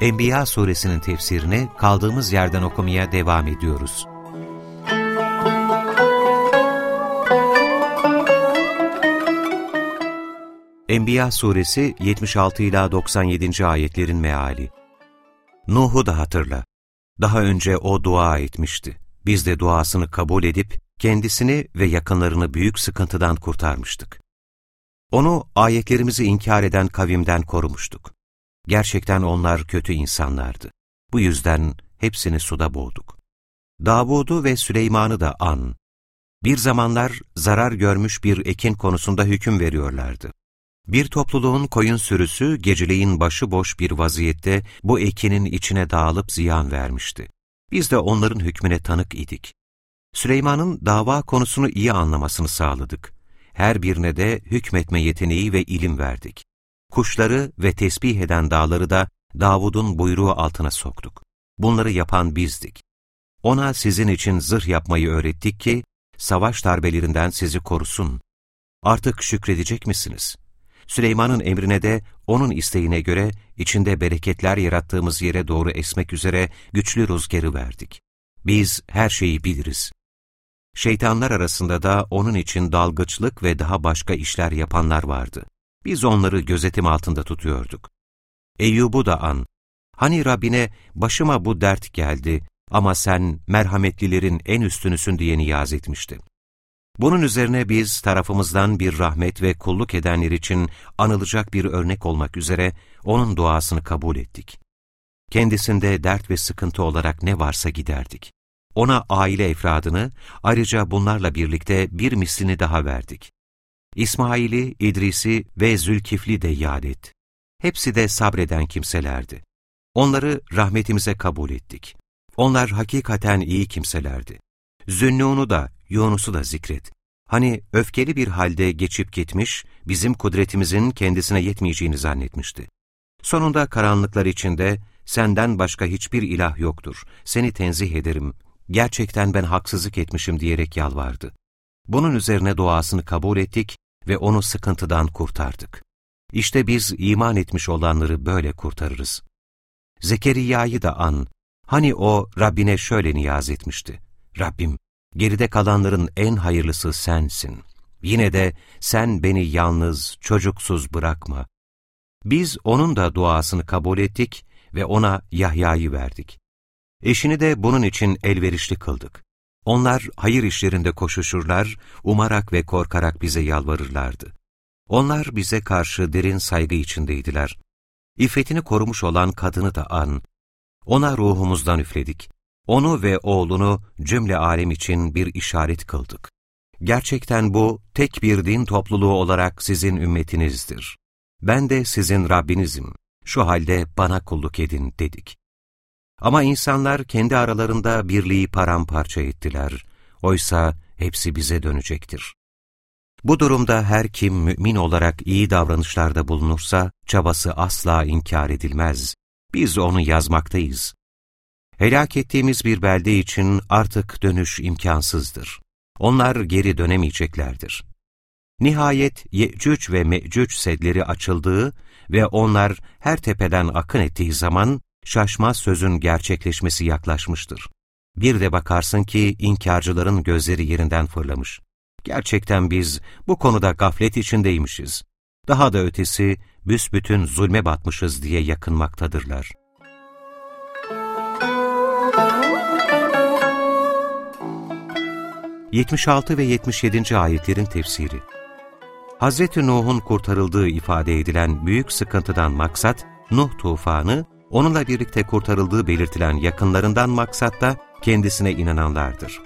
Enbiya suresinin tefsirini kaldığımız yerden okumaya devam ediyoruz. Enbiya suresi 76 ila 97. ayetlerin meali. Nuh'u da hatırla. Daha önce o dua etmişti. Biz de duasını kabul edip kendisini ve yakınlarını büyük sıkıntıdan kurtarmıştık. Onu ayetlerimizi inkar eden kavimden korumuştuk. Gerçekten onlar kötü insanlardı. Bu yüzden hepsini suda boğduk. Davud'u ve Süleyman'ı da an. Bir zamanlar zarar görmüş bir ekin konusunda hüküm veriyorlardı. Bir topluluğun koyun sürüsü geceleyin başıboş bir vaziyette bu ekinin içine dağılıp ziyan vermişti. Biz de onların hükmüne tanık idik. Süleyman'ın dava konusunu iyi anlamasını sağladık. Her birine de hükmetme yeteneği ve ilim verdik. Kuşları ve tesbih eden dağları da Davud'un buyruğu altına soktuk. Bunları yapan bizdik. Ona sizin için zırh yapmayı öğrettik ki, savaş darbelerinden sizi korusun. Artık şükredecek misiniz? Süleyman'ın emrine de onun isteğine göre içinde bereketler yarattığımız yere doğru esmek üzere güçlü rüzgarı verdik. Biz her şeyi biliriz. Şeytanlar arasında da onun için dalgıçlık ve daha başka işler yapanlar vardı. Biz onları gözetim altında tutuyorduk. Eyyub'u da an. Hani Rabbine başıma bu dert geldi ama sen merhametlilerin en üstünüsün diye niyaz etmişti. Bunun üzerine biz tarafımızdan bir rahmet ve kulluk edenler için anılacak bir örnek olmak üzere onun duasını kabul ettik. Kendisinde dert ve sıkıntı olarak ne varsa giderdik. Ona aile efradını, ayrıca bunlarla birlikte bir mislini daha verdik. İsmail'i, İdris'i ve Zülkifli de yad et. Hepsi de sabreden kimselerdi. Onları rahmetimize kabul ettik. Onlar hakikaten iyi kimselerdi. Zünnûn'u da, Yunus'u da zikret. Hani öfkeli bir halde geçip gitmiş, bizim kudretimizin kendisine yetmeyeceğini zannetmişti. Sonunda karanlıklar içinde, senden başka hiçbir ilah yoktur, seni tenzih ederim, gerçekten ben haksızlık etmişim diyerek yalvardı. Bunun üzerine duasını kabul ettik ve onu sıkıntıdan kurtardık. İşte biz iman etmiş olanları böyle kurtarırız. Zekeriya'yı da an, hani o Rabbine şöyle niyaz etmişti. Rabbim, geride kalanların en hayırlısı sensin. Yine de sen beni yalnız, çocuksuz bırakma. Biz onun da duasını kabul ettik ve ona Yahya'yı verdik. Eşini de bunun için elverişli kıldık. Onlar hayır işlerinde koşuşurlar, umarak ve korkarak bize yalvarırlardı. Onlar bize karşı derin saygı içindeydiler. İffetini korumuş olan kadını da an. Ona ruhumuzdan üfledik. Onu ve oğlunu cümle alem için bir işaret kıldık. Gerçekten bu, tek bir din topluluğu olarak sizin ümmetinizdir. Ben de sizin Rabbinizim. Şu halde bana kulluk edin dedik. Ama insanlar kendi aralarında birliği paramparça ettiler. Oysa hepsi bize dönecektir. Bu durumda her kim mümin olarak iyi davranışlarda bulunursa, çabası asla inkar edilmez. Biz onu yazmaktayız. Helak ettiğimiz bir belde için artık dönüş imkansızdır. Onlar geri dönemeyeceklerdir. Nihayet Yecüc ve Mecüc sedleri açıldığı ve onlar her tepeden akın ettiği zaman şaşmaz sözün gerçekleşmesi yaklaşmıştır. Bir de bakarsın ki inkarcıların gözleri yerinden fırlamış. Gerçekten biz bu konuda gaflet içindeymişiz. Daha da ötesi büsbütün zulme batmışız diye yakınmaktadırlar. Yetmiş altı ve 77. ayetlerin tefsiri Hz. Nuh'un kurtarıldığı ifade edilen büyük sıkıntıdan maksat, Nuh tufanı onunla birlikte kurtarıldığı belirtilen yakınlarından maksat da kendisine inananlardır.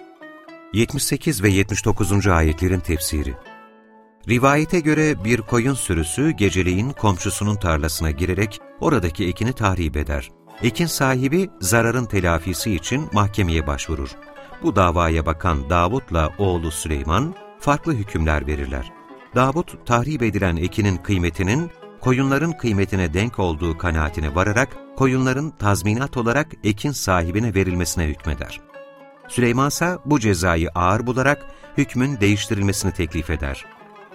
78 ve 79. ayetlerin tefsiri Rivayete göre bir koyun sürüsü geceleyin komşusunun tarlasına girerek oradaki ekini tahrip eder. Ekin sahibi zararın telafisi için mahkemeye başvurur. Bu davaya bakan Davut'la oğlu Süleyman farklı hükümler verirler. Davut, tahrip edilen ekinin kıymetinin koyunların kıymetine denk olduğu kanaatine vararak koyunların tazminat olarak ekin sahibine verilmesine hükmeder. Süleyman ise bu cezayı ağır bularak hükmün değiştirilmesini teklif eder.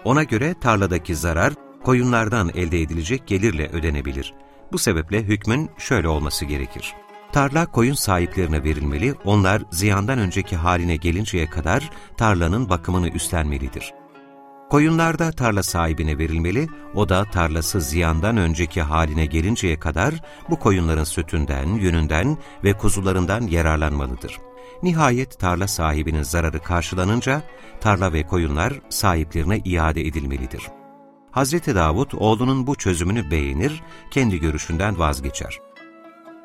Ona göre tarladaki zarar koyunlardan elde edilecek gelirle ödenebilir. Bu sebeple hükmün şöyle olması gerekir. Tarla koyun sahiplerine verilmeli, onlar ziyandan önceki haline gelinceye kadar tarlanın bakımını üstlenmelidir. Koyunlar da tarla sahibine verilmeli, o da tarlası ziyandan önceki haline gelinceye kadar bu koyunların sütünden, yününden ve kuzularından yararlanmalıdır. Nihayet tarla sahibinin zararı karşılanınca tarla ve koyunlar sahiplerine iade edilmelidir. Hazreti Davud oğlunun bu çözümünü beğenir, kendi görüşünden vazgeçer.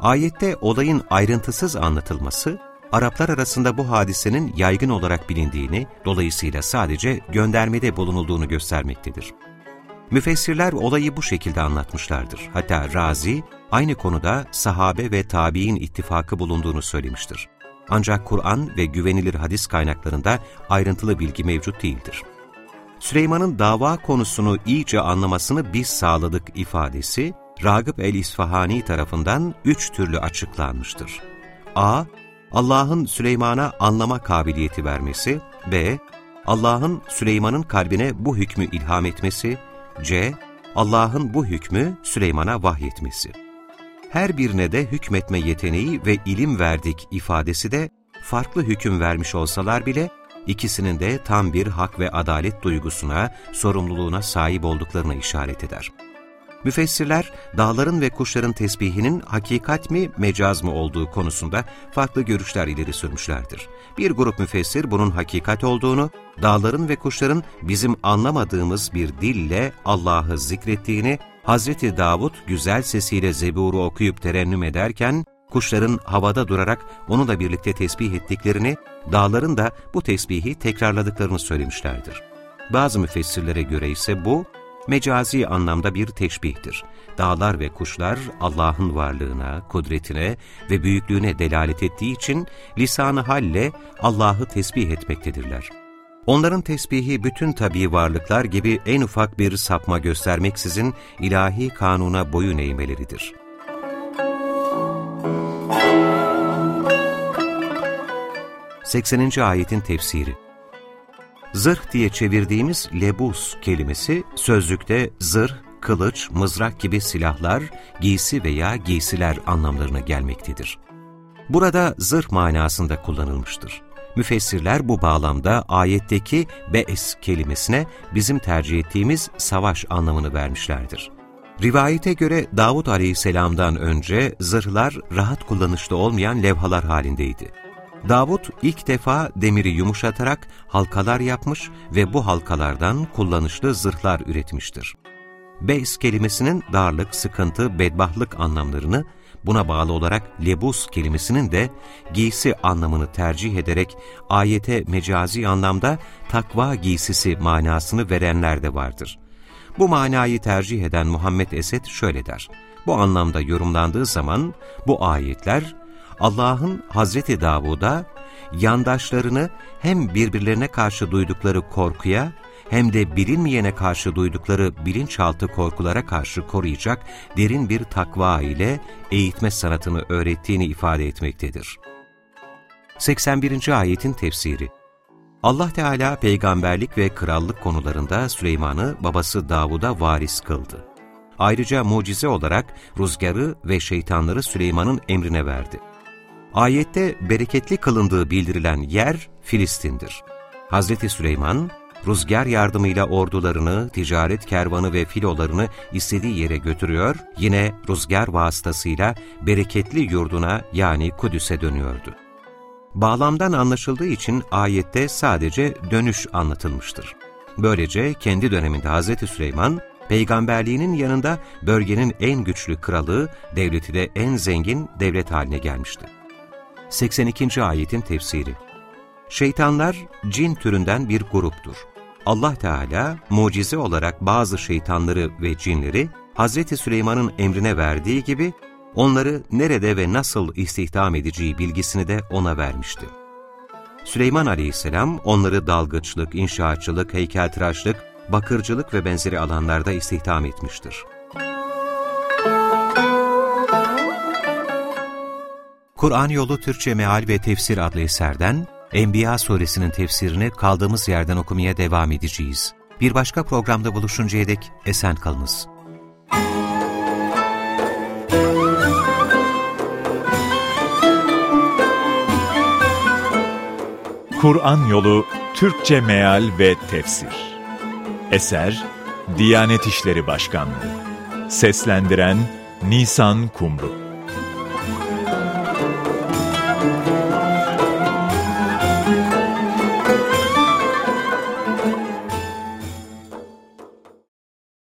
Ayette olayın ayrıntısız anlatılması, Araplar arasında bu hadisenin yaygın olarak bilindiğini, dolayısıyla sadece göndermede bulunulduğunu göstermektedir. Müfessirler olayı bu şekilde anlatmışlardır. Hatta Razi, aynı konuda sahabe ve tabi'in ittifakı bulunduğunu söylemiştir. Ancak Kur'an ve güvenilir hadis kaynaklarında ayrıntılı bilgi mevcut değildir. Süleyman'ın dava konusunu iyice anlamasını biz sağladık ifadesi, Ragıp el-İsfahani tarafından üç türlü açıklanmıştır. A. Allah'ın Süleyman'a anlama kabiliyeti vermesi. B. Allah'ın Süleyman'ın kalbine bu hükmü ilham etmesi. C. Allah'ın bu hükmü Süleyman'a vahyetmesi. Her birine de hükmetme yeteneği ve ilim verdik ifadesi de farklı hüküm vermiş olsalar bile ikisinin de tam bir hak ve adalet duygusuna, sorumluluğuna sahip olduklarına işaret eder. Müfessirler, dağların ve kuşların tesbihinin hakikat mi, mecaz mı olduğu konusunda farklı görüşler ileri sürmüşlerdir. Bir grup müfessir bunun hakikat olduğunu, dağların ve kuşların bizim anlamadığımız bir dille Allah'ı zikrettiğini, Hazreti Davud güzel sesiyle Zebur'u okuyup terennüm ederken, kuşların havada durarak onunla birlikte tesbih ettiklerini, dağların da bu tesbihi tekrarladıklarını söylemişlerdir. Bazı müfessirlere göre ise bu, mecazi anlamda bir teşbihtir. Dağlar ve kuşlar Allah'ın varlığına, kudretine ve büyüklüğüne delalet ettiği için lisanı halle Allah'ı tesbih etmektedirler. Onların tesbihi bütün tabii varlıklar gibi en ufak bir sapma göstermeksizin ilahi kanuna boyun eğmeleridir. Sekseninci ayetin tefsiri Zırh diye çevirdiğimiz lebus kelimesi sözlükte zırh, kılıç, mızrak gibi silahlar, giysi veya giysiler anlamlarına gelmektedir. Burada zırh manasında kullanılmıştır. Müfessirler bu bağlamda ayetteki be'es kelimesine bizim tercih ettiğimiz savaş anlamını vermişlerdir. Rivayete göre Davud aleyhisselamdan önce zırhlar rahat kullanışlı olmayan levhalar halindeydi. Davut ilk defa demiri yumuşatarak halkalar yapmış ve bu halkalardan kullanışlı zırhlar üretmiştir. Beys kelimesinin darlık, sıkıntı, bedbahtlık anlamlarını, buna bağlı olarak lebus kelimesinin de giysi anlamını tercih ederek ayete mecazi anlamda takva giysisi manasını verenler de vardır. Bu manayı tercih eden Muhammed Esed şöyle der, bu anlamda yorumlandığı zaman bu ayetler Allah'ın Hazreti Davud'a yandaşlarını hem birbirlerine karşı duydukları korkuya hem de bilinmeyene karşı duydukları bilinçaltı korkulara karşı koruyacak derin bir takva ile eğitme sanatını öğrettiğini ifade etmektedir. 81. Ayetin Tefsiri Allah Teala peygamberlik ve krallık konularında Süleyman'ı babası Davud'a varis kıldı. Ayrıca mucize olarak rüzgarı ve şeytanları Süleyman'ın emrine verdi. Ayette bereketli kılındığı bildirilen yer Filistin'dir. Hazreti Süleyman, rüzgar yardımıyla ordularını, ticaret kervanı ve filolarını istediği yere götürüyor, yine rüzgar vasıtasıyla bereketli yurduna yani Kudüs'e dönüyordu. Bağlamdan anlaşıldığı için ayette sadece dönüş anlatılmıştır. Böylece kendi döneminde Hazreti Süleyman, peygamberliğinin yanında bölgenin en güçlü kralı, devleti de en zengin devlet haline gelmişti. 82. ayetin tefsiri Şeytanlar cin türünden bir gruptur. Allah Teala mucize olarak bazı şeytanları ve cinleri Hz. Süleyman'ın emrine verdiği gibi onları nerede ve nasıl istihdam edeceği bilgisini de ona vermişti. Süleyman aleyhisselam onları dalgıçlık, inşaatçılık, heykeltıraşlık, bakırcılık ve benzeri alanlarda istihdam etmiştir. Kur'an Yolu Türkçe Meal ve Tefsir adlı eserden Enbiya suresinin tefsirini kaldığımız yerden okumaya devam edeceğiz. Bir başka programda buluşuncaya dek esen kalınız. Kur'an Yolu Türkçe Meal ve Tefsir Eser Diyanet İşleri Başkanlığı Seslendiren Nisan Kumru